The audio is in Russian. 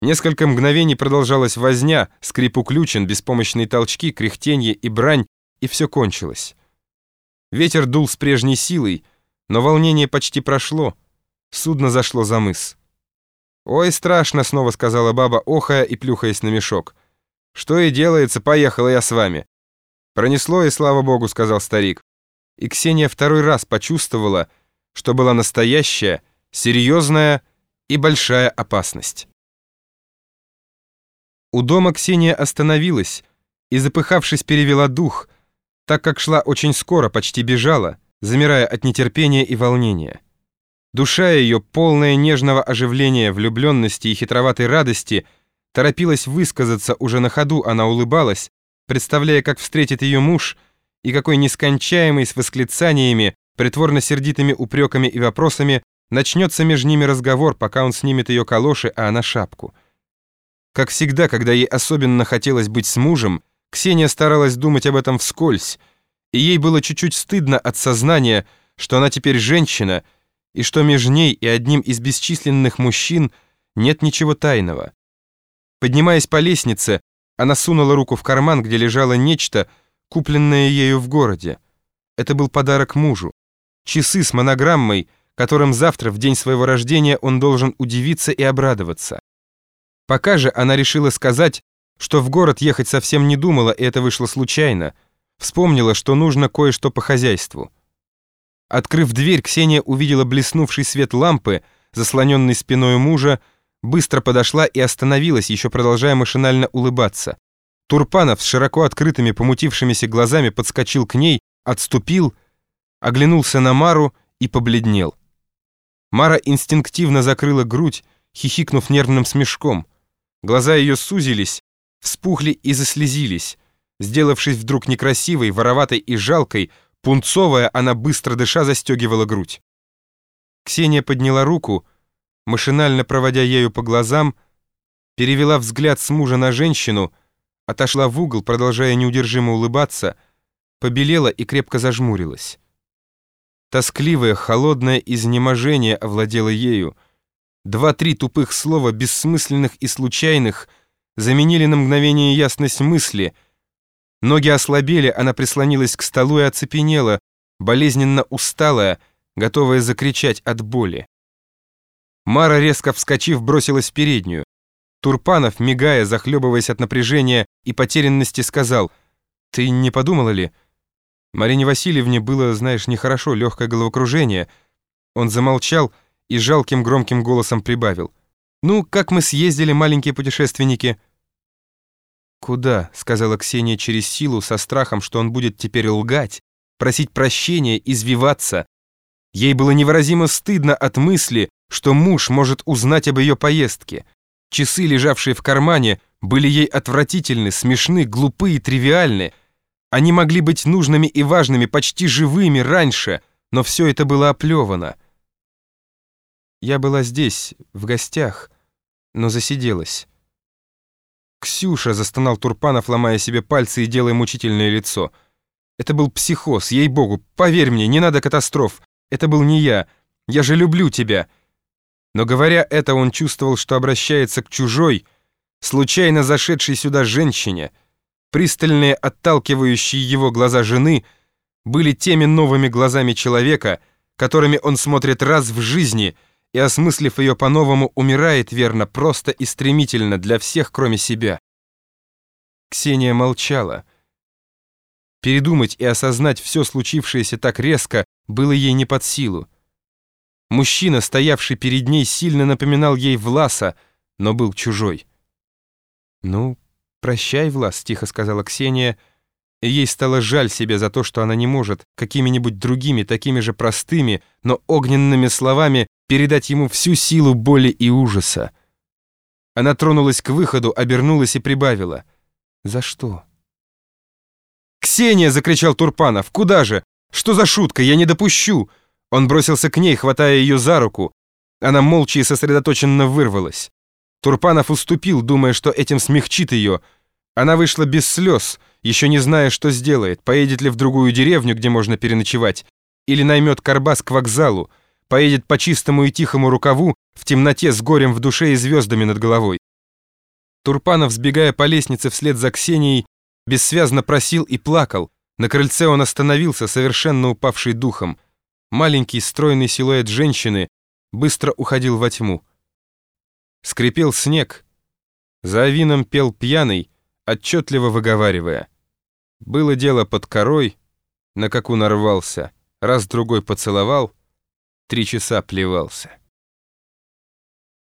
Несколько мгновений продолжалась возня, скрип уключен, беспомощные толчки, кряхтенье и брань, и все кончилось. Ветер дул с прежней силой, но волнение почти прошло. Судно зашло за мыс. «Ой, страшно!» — снова сказала баба, охая и плюхаясь на мешок. «Что и делается, поехала я с вами». «Пронесло, и слава богу», — сказал старик. И Ксения второй раз почувствовала, что была настоящая, серьезная и большая опасность. У дома Ксения остановилась и, запыхавшись, перевела дух, так как шла очень скоро, почти бежала, замирая от нетерпения и волнения. Душа ее, полная нежного оживления, влюбленности и хитроватой радости, торопилась высказаться, уже на ходу она улыбалась, представляя, как встретит ее муж, и какой нескончаемый с восклицаниями, притворно-сердитыми упреками и вопросами начнется между ними разговор, пока он снимет ее калоши, а она шапку — как всегда, когда ей особенно хотелось быть с мужем, Ксения старалась думать об этом вскользь, и ей было чуть-чуть стыдно от сознания, что она теперь женщина, и что между ней и одним из бесчисленных мужчин нет ничего тайного. Поднимаясь по лестнице, она сунула руку в карман, где лежало нечто, купленное ею в городе. Это был подарок мужу. Часы с монограммой, которым завтра, в день своего рождения, он должен удивиться и обрадоваться. Пока же она решила сказать, что в город ехать совсем не думала, и это вышло случайно. Вспомнила, что нужно кое-что по хозяйству. Открыв дверь, Ксения увидела блеснувший свет лампы, заслоненный спиной мужа, быстро подошла и остановилась, еще продолжая машинально улыбаться. Турпанов с широко открытыми помутившимися глазами подскочил к ней, отступил, оглянулся на Мару и побледнел. Мара инстинктивно закрыла грудь, хихикнув нервным смешком — Глаза ее сузились, вспухли и заслезились. Сделавшись вдруг некрасивой, вороватой и жалкой, пунцовая, она быстро дыша застегивала грудь. Ксения подняла руку, машинально проводя ею по глазам, перевела взгляд с мужа на женщину, отошла в угол, продолжая неудержимо улыбаться, побелела и крепко зажмурилась. Тоскливое, холодное изнеможение овладело ею — Два-три тупых слова, бессмысленных и случайных, заменили на мгновение ясность мысли. Ноги ослабели, она прислонилась к столу и оцепенела, болезненно усталая, готовая закричать от боли. Мара, резко вскочив, бросилась в переднюю. Турпанов, мигая, захлебываясь от напряжения и потерянности, сказал, «Ты не подумала ли?» Марине Васильевне было, знаешь, нехорошо, легкое головокружение. Он замолчал, и жалким громким голосом прибавил. «Ну, как мы съездили, маленькие путешественники?» «Куда?» — сказала Ксения через силу, со страхом, что он будет теперь лгать, просить прощения, извиваться. Ей было невыразимо стыдно от мысли, что муж может узнать об ее поездке. Часы, лежавшие в кармане, были ей отвратительны, смешны, глупы и тривиальны. Они могли быть нужными и важными, почти живыми раньше, но все это было оплевано. Я была здесь, в гостях, но засиделась. «Ксюша!» — застонал Турпанов, ломая себе пальцы и делая мучительное лицо. «Это был психоз, ей-богу, поверь мне, не надо катастроф. Это был не я. Я же люблю тебя». Но говоря это, он чувствовал, что обращается к чужой, случайно зашедшей сюда женщине. Пристальные, отталкивающие его глаза жены были теми новыми глазами человека, которыми он смотрит раз в жизни — и, осмыслив ее по-новому, умирает верно, просто и стремительно для всех, кроме себя. Ксения молчала. Передумать и осознать все случившееся так резко было ей не под силу. Мужчина, стоявший перед ней, сильно напоминал ей Власа, но был чужой. «Ну, прощай, Влас», — тихо сказала Ксения, и ей стало жаль себе за то, что она не может какими-нибудь другими, такими же простыми, но огненными словами передать ему всю силу боли и ужаса. Она тронулась к выходу, обернулась и прибавила. «За что?» «Ксения!» — закричал Турпанов. «Куда же? Что за шутка? Я не допущу!» Он бросился к ней, хватая ее за руку. Она молча и сосредоточенно вырвалась. Турпанов уступил, думая, что этим смягчит ее. Она вышла без слез, еще не зная, что сделает, поедет ли в другую деревню, где можно переночевать, или наймет карбас к вокзалу, поедет по чистому и тихому рукаву в темноте с горем в душе и звездами над головой. Турпанов, сбегая по лестнице вслед за Ксенией, бессвязно просил и плакал. На крыльце он остановился, совершенно упавший духом. Маленький стройный силуэт женщины быстро уходил во тьму. Скрипел снег. За авином пел пьяный, отчетливо выговаривая. Было дело под корой, на каку нарвался, раз-другой поцеловал, три часа плевался.